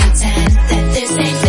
pretend that this ain't